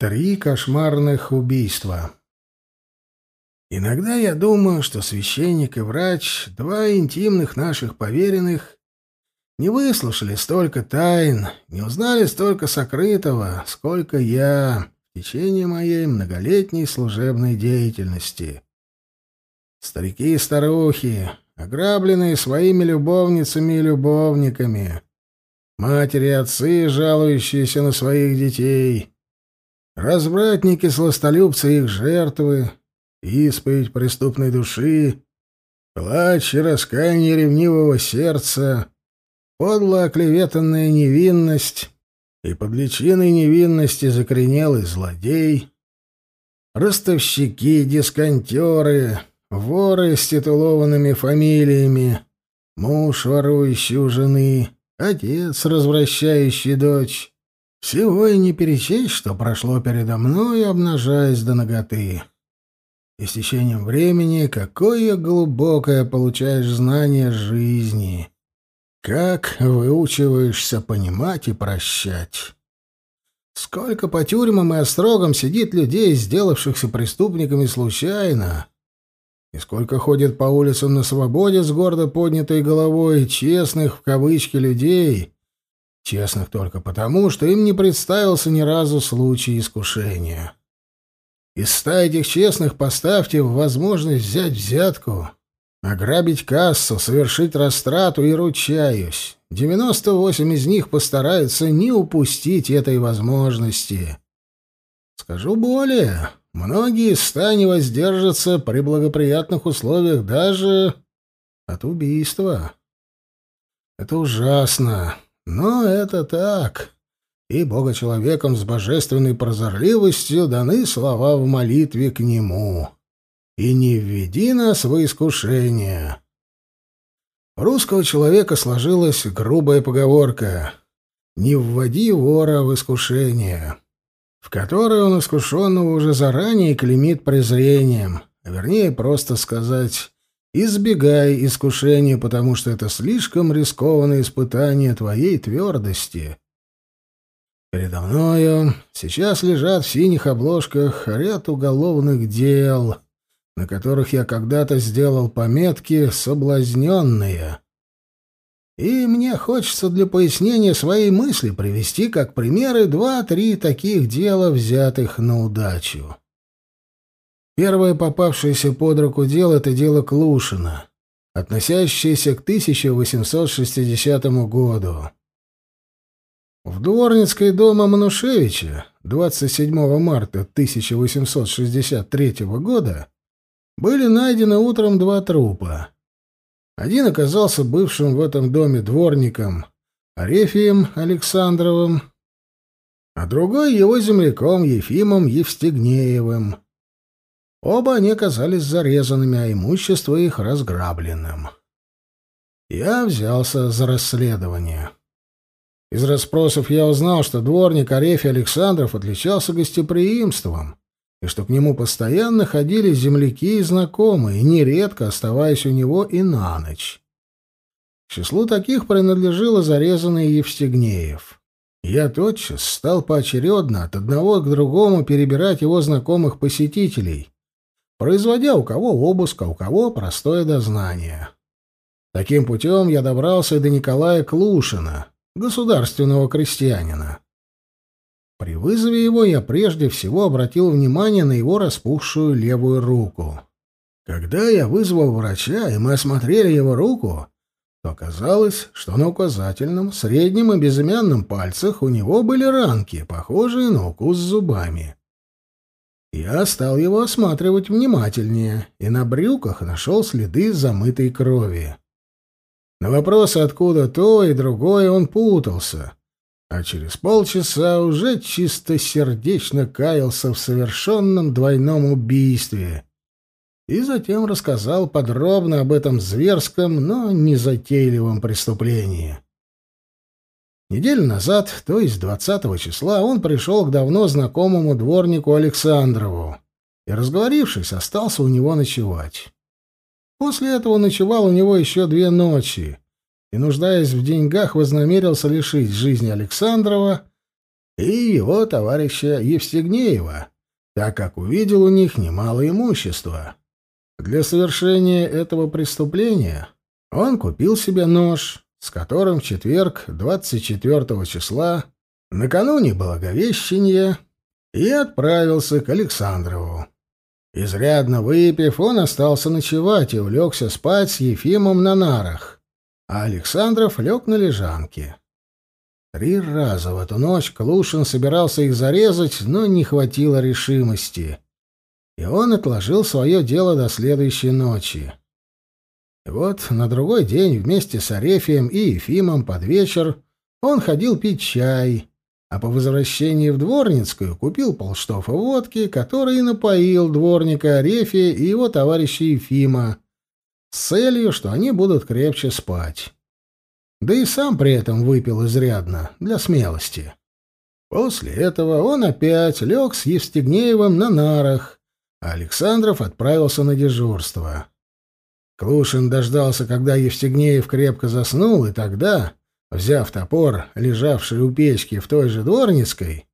Три кошмарных убийства. Иногда я думаю, что священник и врач, два интимных наших поверенных, не выслушали столько тайн, не узнали столько сокрытого, сколько я в течение моей многолетней служебной деятельности. Старики и старухи, ограбленные своими любовницами и любовниками, матери и отцы, жалующиеся на своих детей, развратники, сластолюбцы их жертвы, исповедь преступной души, плач и раскаяние ревнивого сердца, подло оклеветанная невинность и под личиной невинности закоренелый злодей, ростовщики, дисконтеры, воры с титулованными фамилиями, муж, ворующий у жены, отец, развращающий дочь. Всего и не перечесть, что прошло передо мной, обнажаясь до ноготы. И с течением времени какое глубокое получаешь знание жизни. Как выучиваешься понимать и прощать. Сколько по тюрьмам и острогам сидит людей, сделавшихся преступниками случайно. И сколько ходит по улицам на свободе с гордо поднятой головой честных, в кавычки, людей. Честных только потому, что им не представился ни разу случай искушения. Из ста этих честных поставьте в возможность взять взятку, Ограбить кассу, совершить растрату и ручаюсь. 98 из них постараются не упустить этой возможности. Скажу более, многие из ста не воздержатся при благоприятных условиях даже от убийства. Это ужасно, но это так. И Бога человеком с божественной прозорливостью даны слова в молитве к Нему и не введи нас в искушение. Русского человека сложилась грубая поговорка «Не вводи вора в искушение», в которой он искушенного уже заранее клеймит презрением, вернее просто сказать «избегай искушения, потому что это слишком рискованное испытание твоей твердости». Передо мною сейчас лежат в синих обложках ряд уголовных дел — на которых я когда-то сделал пометки «соблазненные». И мне хочется для пояснения своей мысли привести как примеры два-три таких дела, взятых на удачу. Первое попавшееся под руку дело — это дело Клушина, относящееся к 1860 году. В Дворницкой дома Манушевича 27 марта 1863 года были найдены утром два трупа. Один оказался бывшим в этом доме дворником Арефием Александровым, а другой его земляком Ефимом Евстигнеевым. Оба они оказались зарезанными, а имущество их разграбленным. Я взялся за расследование. Из расспросов я узнал, что дворник Арефий Александров отличался гостеприимством и что к нему постоянно ходили земляки и знакомые, нередко оставаясь у него и на ночь. К числу таких принадлежало зарезанный Евстигнеев. Я тотчас стал поочередно от одного к другому перебирать его знакомых посетителей, производя у кого обыск, а у кого простое дознание. Таким путем я добрался до Николая Клушина, государственного крестьянина. При вызове его я прежде всего обратил внимание на его распухшую левую руку. Когда я вызвал врача, и мы осмотрели его руку, то оказалось, что на указательном, среднем и безымянном пальцах у него были ранки, похожие на укус зубами. Я стал его осматривать внимательнее, и на брюках нашел следы замытой крови. На вопросы, откуда то и другое, он путался — а через полчаса уже чистосердечно каялся в совершенном двойном убийстве и затем рассказал подробно об этом зверском, но незатейливом преступлении. Неделю назад, то есть 20 числа, он пришел к давно знакомому дворнику Александрову и, разговорившись, остался у него ночевать. После этого ночевал у него еще две ночи, и, нуждаясь в деньгах, вознамерился лишить жизни Александрова и его товарища Евстигнеева, так как увидел у них немало имущества. Для совершения этого преступления он купил себе нож, с которым в четверг 24 числа, накануне Благовещения, и отправился к Александрову. Изрядно выпив, он остался ночевать и улегся спать с Ефимом на нарах, а Александров лег на лежанке. Три раза в эту ночь Клушин собирался их зарезать, но не хватило решимости. И он отложил свое дело до следующей ночи. Вот на другой день вместе с Арефием и Ефимом под вечер он ходил пить чай, а по возвращении в Дворницкую купил полштофа водки, который и напоил дворника Арефия и его товарища Ефима с целью, что они будут крепче спать. Да и сам при этом выпил изрядно, для смелости. После этого он опять лег с Евстигнеевым на нарах, а Александров отправился на дежурство. Клушин дождался, когда Евстигнеев крепко заснул, и тогда, взяв топор, лежавший у печки в той же Дворницкой,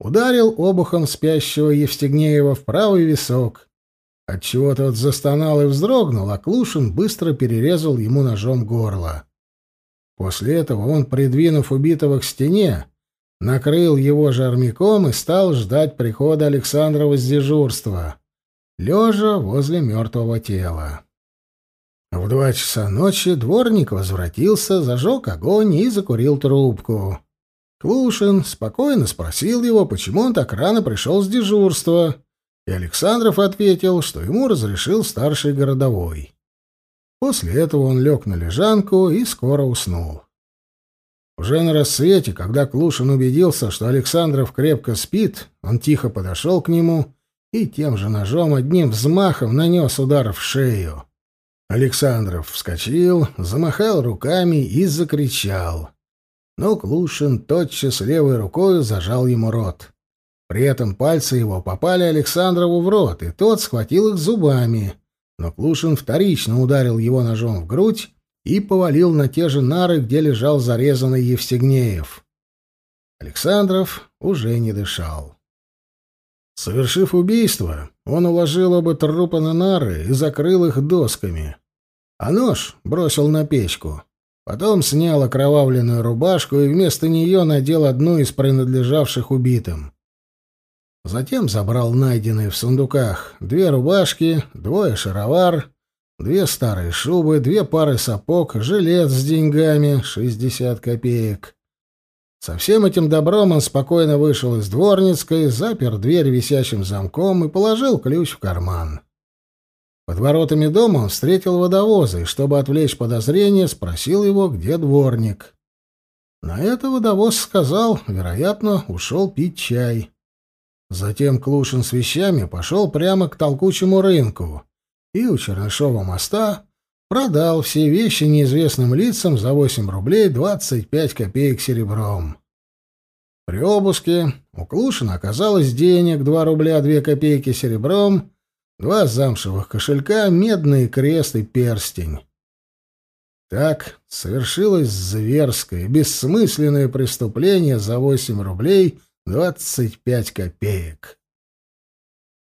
ударил обухом спящего Евстигнеева в правый висок, отчего тот застонал и вздрогнул, а Клушин быстро перерезал ему ножом горло. После этого он, придвинув убитого к стене, накрыл его же армяком и стал ждать прихода Александрова с дежурства, лежа возле мертвого тела. В два часа ночи дворник возвратился, зажег огонь и закурил трубку. Клушин спокойно спросил его, почему он так рано пришел с дежурства, и Александров ответил, что ему разрешил старший городовой. После этого он лег на лежанку и скоро уснул. Уже на рассвете, когда Клушин убедился, что Александров крепко спит, он тихо подошел к нему и тем же ножом одним взмахом нанес удар в шею. Александров вскочил, замахал руками и закричал. Но Клушин тотчас левой рукой зажал ему рот. При этом пальцы его попали Александрову в рот, и тот схватил их зубами. Но Клушин вторично ударил его ножом в грудь и повалил на те же нары, где лежал зарезанный Евстигнеев. Александров уже не дышал. Совершив убийство, он уложил оба трупа на нары и закрыл их досками. А нож бросил на печку. Потом снял окровавленную рубашку и вместо нее надел одну из принадлежавших убитым. Затем забрал найденные в сундуках две рубашки, двое шаровар, две старые шубы, две пары сапог, жилет с деньгами, 60 копеек. Со всем этим добром он спокойно вышел из дворницкой, запер дверь висячим замком и положил ключ в карман. Под воротами дома он встретил водовоза и, чтобы отвлечь подозрение, спросил его, где дворник. На это водовоз сказал, вероятно, ушел пить чай. Затем Клушин с вещами пошел прямо к толкучему рынку и у Чернышова моста Продал все вещи неизвестным лицам за 8 рублей 25 копеек серебром. При обыске у Клушина оказалось денег 2 рубля 2 копейки серебром, два замшевых кошелька, медный крест и перстень. Так совершилось зверское, бессмысленное преступление за 8 рублей 25 копеек.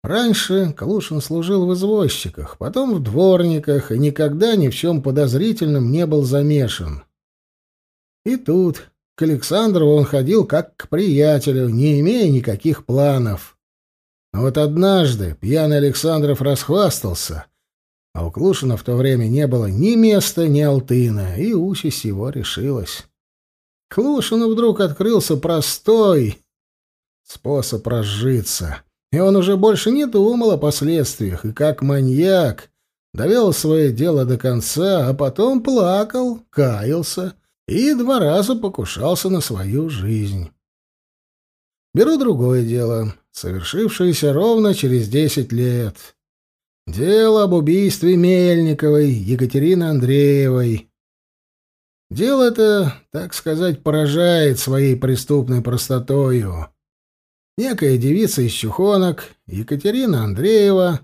Раньше Калушин служил в извозчиках, потом в дворниках и никогда ни в чем подозрительном не был замешан. И тут к Александрову он ходил как к приятелю, не имея никаких планов. Но вот однажды пьяный Александров расхвастался, а у Клушина в то время не было ни места, ни алтына, и участь его решилась. Клушину вдруг открылся простой способ разжиться — и он уже больше не думал о последствиях, и как маньяк довел свое дело до конца, а потом плакал, каялся и два раза покушался на свою жизнь. Беру другое дело, совершившееся ровно через десять лет. Дело об убийстве Мельниковой Екатерины Андреевой. Дело это, так сказать, поражает своей преступной простотою. Некая девица из Чухонок, Екатерина Андреева,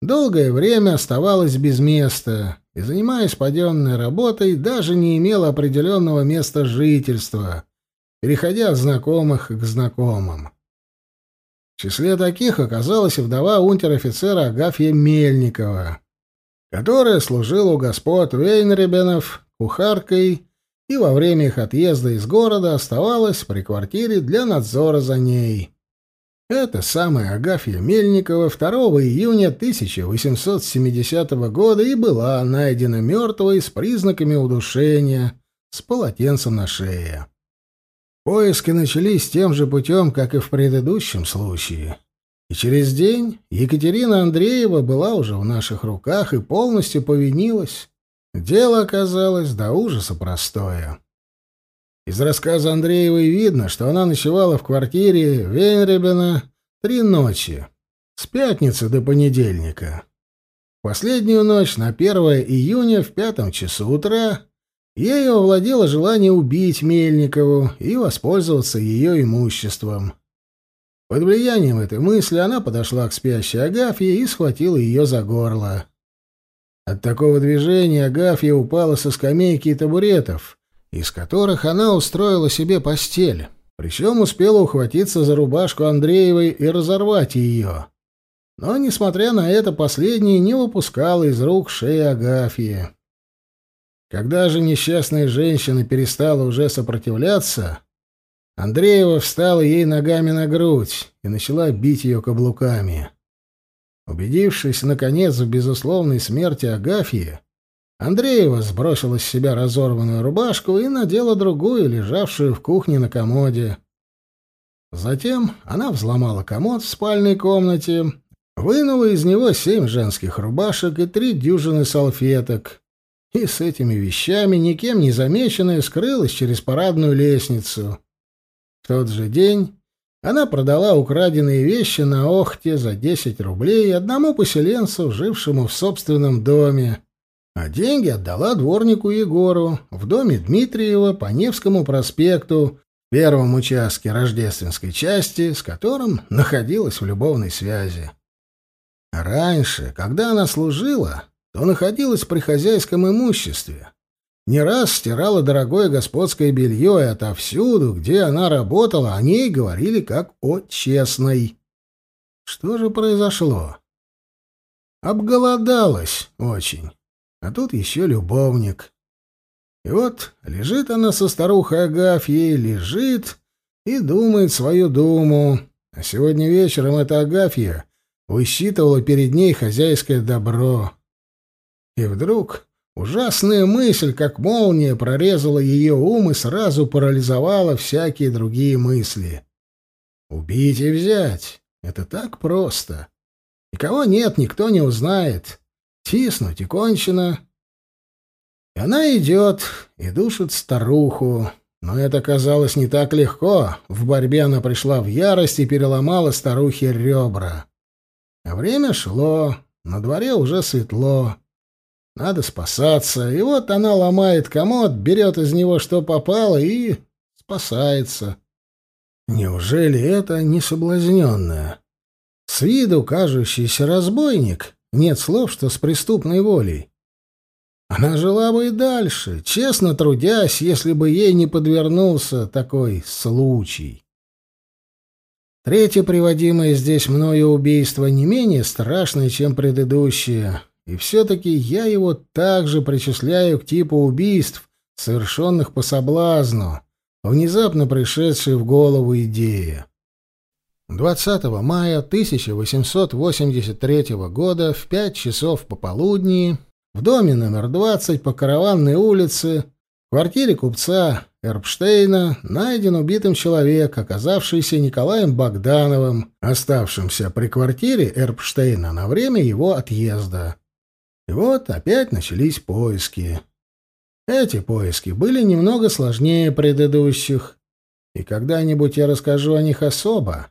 долгое время оставалась без места и, занимаясь паденной работой, даже не имела определенного места жительства, переходя от знакомых к знакомым. В числе таких оказалась вдова унтер-офицера Агафья Мельникова, которая служила у господ Вейнребенов кухаркой и во время их отъезда из города оставалась при квартире для надзора за ней. Это самая Агафья Мельникова 2 июня 1870 года и была найдена мертвой с признаками удушения, с полотенцем на шее. Поиски начались тем же путем, как и в предыдущем случае. И через день Екатерина Андреева была уже в наших руках и полностью повинилась. Дело оказалось до ужаса простое. Из рассказа Андреевой видно, что она ночевала в квартире Вейнребена три ночи, с пятницы до понедельника. Последнюю ночь на 1 июня в пятом часу утра ею овладело желание убить Мельникову и воспользоваться ее имуществом. Под влиянием этой мысли она подошла к спящей Агафье и схватила ее за горло. От такого движения Агафья упала со скамейки и табуретов, из которых она устроила себе постель, причем успела ухватиться за рубашку Андреевой и разорвать ее. Но, несмотря на это, последняя не выпускала из рук шеи Агафьи. Когда же несчастная женщина перестала уже сопротивляться, Андреева встала ей ногами на грудь и начала бить ее каблуками. Убедившись, наконец, в безусловной смерти Агафьи, Андреева сбросила с себя разорванную рубашку и надела другую, лежавшую в кухне на комоде. Затем она взломала комод в спальной комнате, вынула из него семь женских рубашек и три дюжины салфеток, и с этими вещами, никем не замеченная, скрылась через парадную лестницу. В тот же день она продала украденные вещи на Охте за 10 рублей одному поселенцу, жившему в собственном доме, а деньги отдала дворнику Егору в доме Дмитриева по Невскому проспекту, первом участке рождественской части, с которым находилась в любовной связи. Раньше, когда она служила, то находилась при хозяйском имуществе. Не раз стирала дорогое господское белье, и отовсюду, где она работала, о ней говорили как о честной. Что же произошло? Обголодалась очень. А тут еще любовник. И вот лежит она со старухой Агафьей, лежит и думает свою думу. А сегодня вечером эта Агафья высчитывала перед ней хозяйское добро. И вдруг ужасная мысль, как молния, прорезала ее ум и сразу парализовала всякие другие мысли. Убить и взять — это так просто. Никого нет, никто не узнает. Тиснуть и кончено. Она идет и душит старуху. Но это казалось не так легко. В борьбе она пришла в ярость и переломала старухе ребра. А время шло, на дворе уже светло. Надо спасаться. И вот она ломает комод, берет из него что попало и спасается. Неужели это не соблазненная? С виду кажущийся разбойник, нет слов, что с преступной волей. Она жила бы и дальше, честно трудясь, если бы ей не подвернулся такой случай. Третье приводимое здесь мною убийство не менее страшное, чем предыдущее, и все-таки я его также причисляю к типу убийств, совершенных по соблазну, внезапно пришедшей в голову идея. 20 мая 1883 года в 5 часов пополудни в доме номер 20 по Караванной улице в квартире купца Эрпштейна найден убитым человек, оказавшийся Николаем Богдановым, оставшимся при квартире Эрпштейна на время его отъезда. И вот опять начались поиски. Эти поиски были немного сложнее предыдущих, и когда-нибудь я расскажу о них особо.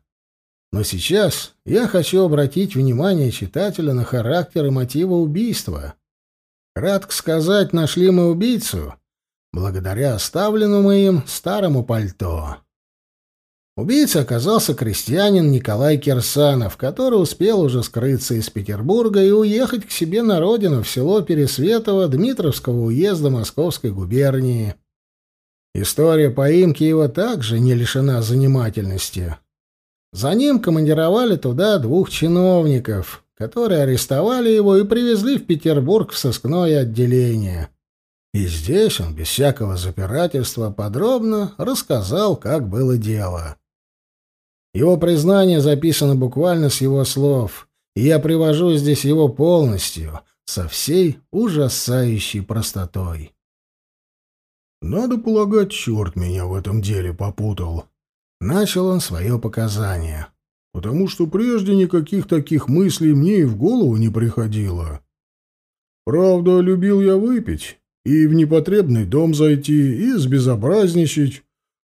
Но сейчас я хочу обратить внимание читателя на характер и мотивы убийства. Кратко сказать, нашли мы убийцу благодаря оставленному им старому пальто. Убийца оказался крестьянин Николай Кирсанов, который успел уже скрыться из Петербурга и уехать к себе на родину в село Пересветово Дмитровского уезда Московской губернии. История поимки его также не лишена занимательности. За ним командировали туда двух чиновников, которые арестовали его и привезли в Петербург в сыскное отделение. И здесь он, без всякого запирательства, подробно рассказал, как было дело. Его признание записано буквально с его слов, и я привожу здесь его полностью, со всей ужасающей простотой. «Надо полагать, черт меня в этом деле попутал», Начал он свое показание. «Потому что прежде никаких таких мыслей мне и в голову не приходило. Правда, любил я выпить и в непотребный дом зайти, и сбезобразничать,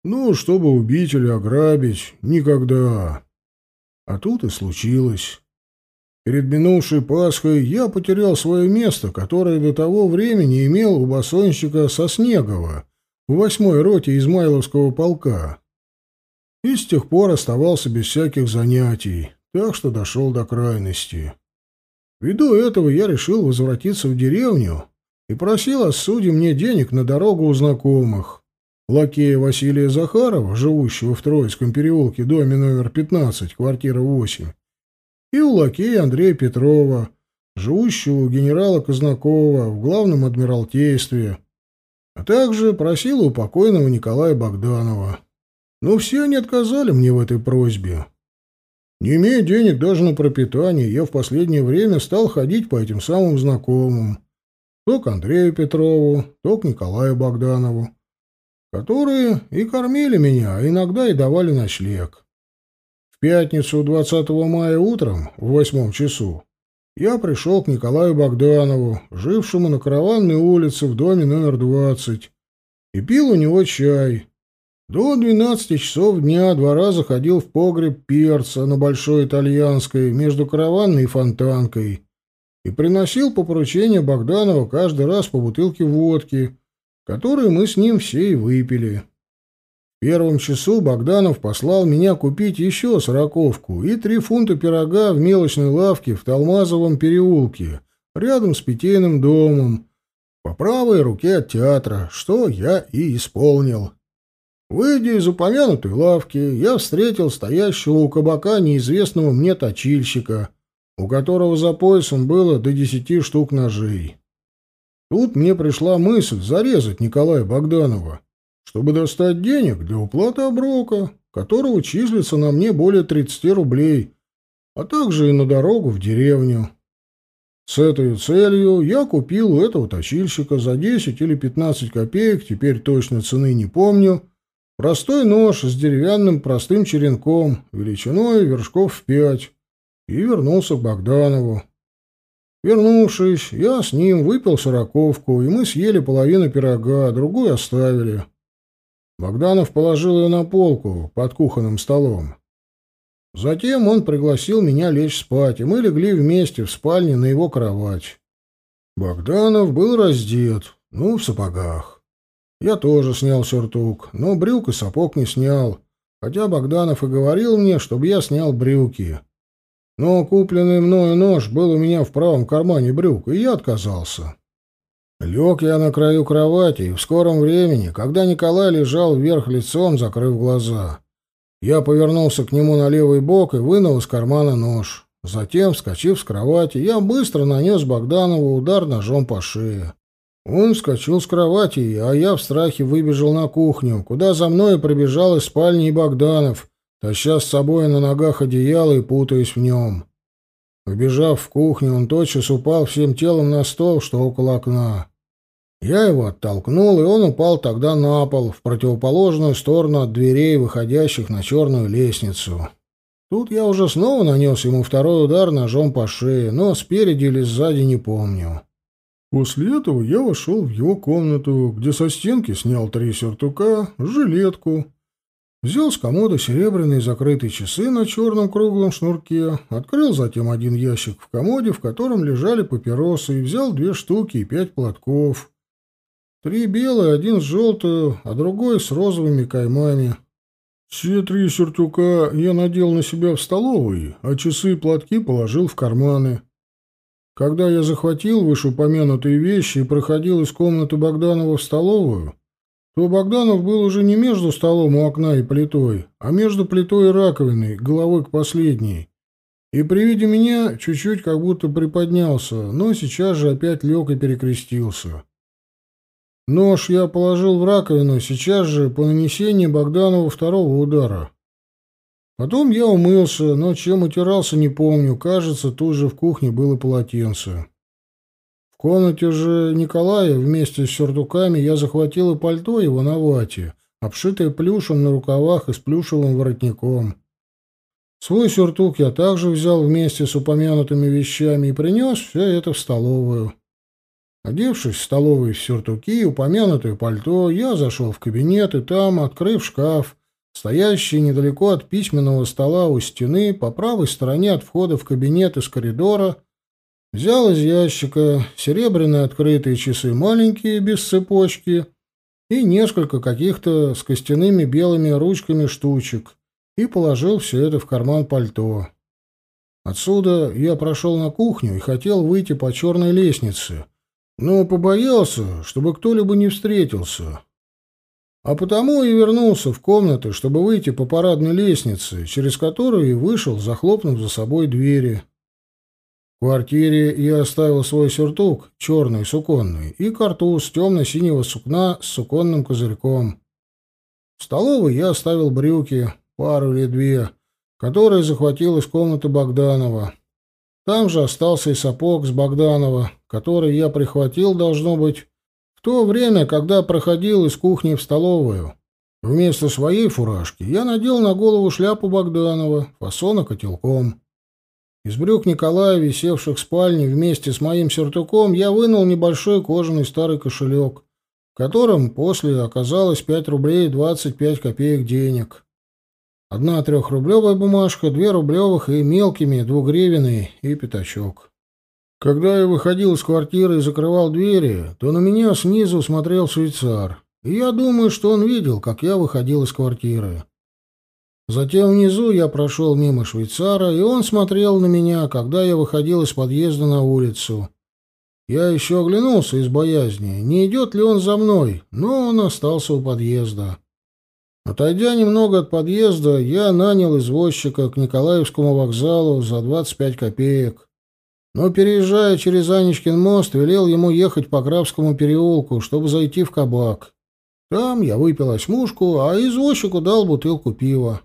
ну, чтобы убить или ограбить, никогда. А тут и случилось». Перед минувшей Пасхой я потерял свое место, которое до того времени имел у басонщика Соснегова в восьмой роте Измайловского полка и с тех пор оставался без всяких занятий, так что дошел до крайности. Ввиду этого я решил возвратиться в деревню и просил о суде мне денег на дорогу у знакомых. Лакея Василия Захарова, живущего в Троицком переулке, доме номер 15, квартира 8, и у лакея Андрея Петрова, живущего у генерала Казнакова в главном адмиралтействе, а также просил у покойного Николая Богданова. Но все они отказали мне в этой просьбе. Не имея денег даже на пропитание, я в последнее время стал ходить по этим самым знакомым. То к Андрею Петрову, то к Николаю Богданову, которые и кормили меня, а иногда и давали ночлег. В пятницу 20 мая утром, в восьмом часу, я пришел к Николаю Богданову, жившему на Караванной улице в доме номер 20, и пил у него чай, до двенадцати часов дня два раза ходил в погреб перца на Большой Итальянской между караванной и фонтанкой и приносил по поручению Богданова каждый раз по бутылке водки, которую мы с ним все и выпили. В первом часу Богданов послал меня купить еще сороковку и три фунта пирога в мелочной лавке в Талмазовом переулке, рядом с питейным домом, по правой руке от театра, что я и исполнил. Выйдя из упомянутой лавки, я встретил стоящего у кабака неизвестного мне точильщика, у которого за поясом было до десяти штук ножей. Тут мне пришла мысль зарезать Николая Богданова, чтобы достать денег для уплаты оброка, которого числится на мне более 30 рублей, а также и на дорогу в деревню. С этой целью я купил у этого точильщика за 10 или 15 копеек, теперь точно цены не помню, Простой нож с деревянным простым черенком, величиной вершков в пять, и вернулся к Богданову. Вернувшись, я с ним выпил сороковку, и мы съели половину пирога, другую оставили. Богданов положил ее на полку под кухонным столом. Затем он пригласил меня лечь спать, и мы легли вместе в спальне на его кровать. Богданов был раздет, ну, в сапогах. Я тоже снял сюртук, но брюк и сапог не снял, хотя Богданов и говорил мне, чтобы я снял брюки. Но купленный мною нож был у меня в правом кармане брюк, и я отказался. Лег я на краю кровати, и в скором времени, когда Николай лежал вверх лицом, закрыв глаза, я повернулся к нему на левый бок и вынул из кармана нож. Затем, вскочив с кровати, я быстро нанес Богданову удар ножом по шее. Он вскочил с кровати, а я в страхе выбежал на кухню, куда за мной пробежал из спальни Богданов, таща с собой на ногах одеяло и путаясь в нем. Вбежав в кухню, он тотчас упал всем телом на стол, что около окна. Я его оттолкнул, и он упал тогда на пол, в противоположную сторону от дверей, выходящих на черную лестницу. Тут я уже снова нанес ему второй удар ножом по шее, но спереди или сзади не помню. После этого я вошел в его комнату, где со стенки снял три сюртука, жилетку, взял с комода серебряные закрытые часы на черном круглом шнурке, открыл затем один ящик в комоде, в котором лежали папиросы, и взял две штуки и пять платков. Три белые, один с желтую, а другой с розовыми каймами. Все три сюртука я надел на себя в столовой, а часы и платки положил в карманы. Когда я захватил вышеупомянутые вещи и проходил из комнаты Богданова в столовую, то Богданов был уже не между столом у окна и плитой, а между плитой и раковиной, головой к последней. И при виде меня чуть-чуть как будто приподнялся, но сейчас же опять лег и перекрестился. Нож я положил в раковину сейчас же по нанесении Богданову второго удара. Потом я умылся, но чем утирался, не помню. Кажется, тут же в кухне было полотенце. В комнате же Николая вместе с сюртуками я захватил и пальто его на вате, обшитое плюшем на рукавах и с плюшевым воротником. Свой сюртук я также взял вместе с упомянутыми вещами и принес все это в столовую. Одевшись в столовой в сюртуки и упомянутое пальто, я зашел в кабинет и там, открыв шкаф, стоящий недалеко от письменного стола у стены, по правой стороне от входа в кабинет из коридора, взял из ящика серебряные открытые часы маленькие, без цепочки, и несколько каких-то с костяными белыми ручками штучек, и положил все это в карман пальто. Отсюда я прошел на кухню и хотел выйти по черной лестнице — но побоялся, чтобы кто-либо не встретился. А потому и вернулся в комнату, чтобы выйти по парадной лестнице, через которую и вышел, захлопнув за собой двери. В квартире я оставил свой сюртук, черный, суконный, и картуз темно-синего сукна с суконным козырьком. В столовой я оставил брюки, пару или две, которые захватил из комнаты Богданова. Там же остался и сапог с Богданова, который я прихватил, должно быть, то время, когда проходил из кухни в столовую. Вместо своей фуражки я надел на голову шляпу Богданова, фасона котелком. Из брюк Николая, висевших в спальне вместе с моим сюртуком, я вынул небольшой кожаный старый кошелек, в котором после оказалось пять рублей двадцать пять копеек денег. Одна трехрублевая бумажка, две рублевых и мелкими двугривенные и пятачок. Когда я выходил из квартиры и закрывал двери, то на меня снизу смотрел швейцар, и я думаю, что он видел, как я выходил из квартиры. Затем внизу я прошел мимо швейцара, и он смотрел на меня, когда я выходил из подъезда на улицу. Я еще оглянулся из боязни, не идет ли он за мной, но он остался у подъезда. Отойдя немного от подъезда, я нанял извозчика к Николаевскому вокзалу за 25 копеек. Но, переезжая через Анечкин мост, велел ему ехать по Графскому переулку, чтобы зайти в кабак. Там я выпил осьмушку, а извозчику дал бутылку пива.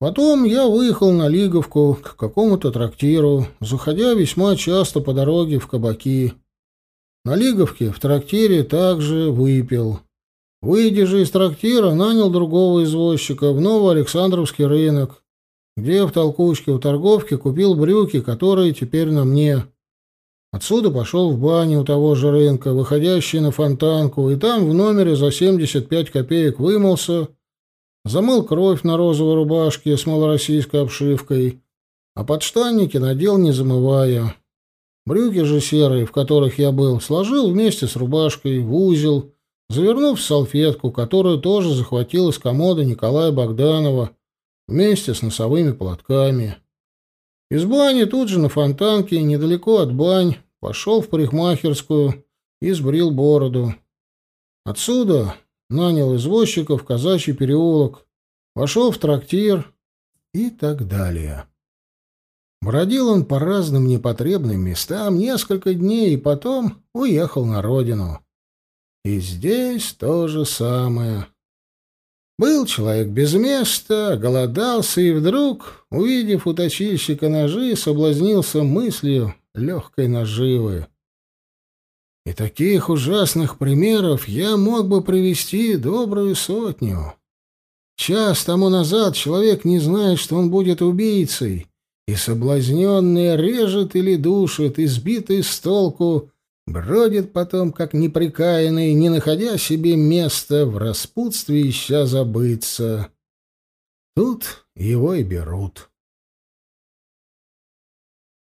Потом я выехал на Лиговку к какому-то трактиру, заходя весьма часто по дороге в кабаки. На Лиговке в трактире также выпил. Выйдя же из трактира, нанял другого извозчика в Новоалександровский рынок, где в толкучке у торговки купил брюки, которые теперь на мне. Отсюда пошел в баню у того же рынка, выходящий на фонтанку, и там в номере за 75 копеек вымылся, замыл кровь на розовой рубашке с малороссийской обшивкой, а подштанники надел, не замывая. Брюки же серые, в которых я был, сложил вместе с рубашкой в узел, завернув в салфетку, которую тоже захватил из комода Николая Богданова вместе с носовыми платками. Из бани тут же на фонтанке, недалеко от бань, пошел в парикмахерскую и сбрил бороду. Отсюда нанял извозчика в казачий переулок, вошел в трактир и так далее. Бродил он по разным непотребным местам несколько дней и потом уехал на родину. И здесь то же самое. Был человек без места, голодался и вдруг, увидев у точильщика ножи, соблазнился мыслью легкой наживы. И таких ужасных примеров я мог бы привести добрую сотню. Час тому назад человек не знает, что он будет убийцей, и соблазненный режет или душит, избитый с толку Бродит потом, как неприкаянный, не находя себе места, в распутстве ища забыться. Тут его и берут.